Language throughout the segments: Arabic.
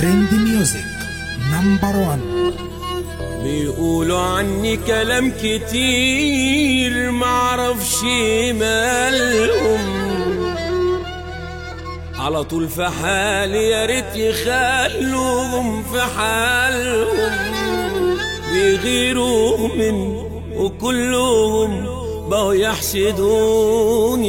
Trend Music number 1 بيقولوا عني كلام كتير معرفش مالهم. على طول في حالي يا ريت يخلوهم في حالهم. بيغيروا من وكلهم بقوا يحسدوني.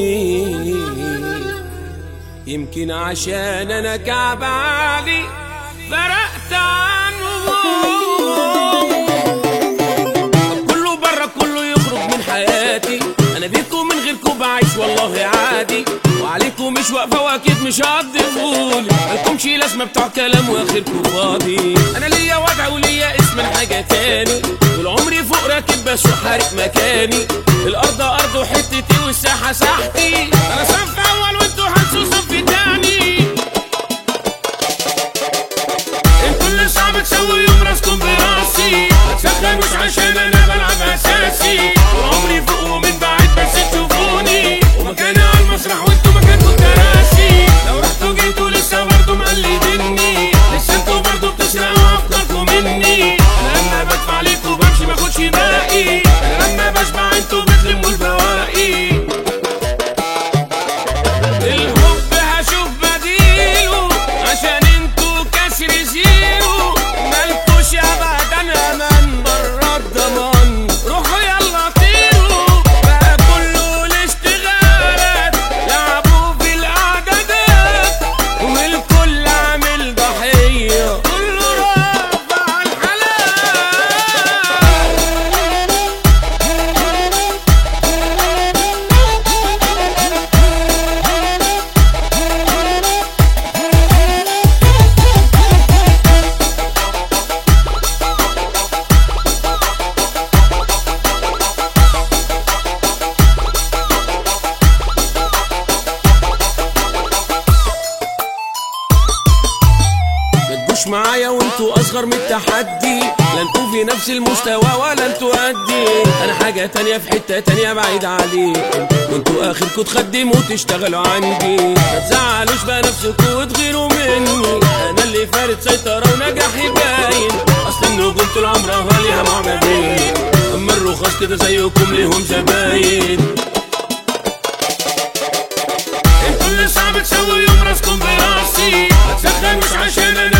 يمكن عشان أنا كعب عالي فرقت عنهم كله برا كله يخرج من حياتي. أنا بيكم من غيركم بعيش والله عادي. وعليكم مش واقفة وأكيد مش هتضيفولي مالكمش لازمة بتوع كلام وآخركم فاضي. أنا ليا وضع وليا اسم حاجة تاني. طول عمري فوق راكب بس وحارق مكاني. الأرض أرض وحتتي والساحة ساحتي. أنا صف أول راسكم براسي ما تسخنوش عشان أنا معايا وانتوا أصغر من التحدي. لا أنتوا في نفس المستوى ولا أنتوا قدي أنا حاجة تانية في حتة تانية بعيد عليكم وانتوا اخركم تخدموا وتشتغلوا عندي. ما تزعلوش بقى نفسكوا وتغيروا مني. أنا اللي فارد سيطرة ونجاحي باين. أصل النجوم طول عمرها ليها معجبين. أما الرخاص كده زيكم ليهم زباين. أنتوا اللي صعب تسووا يوم راسكم براسي ما تسخنوش عشان أنا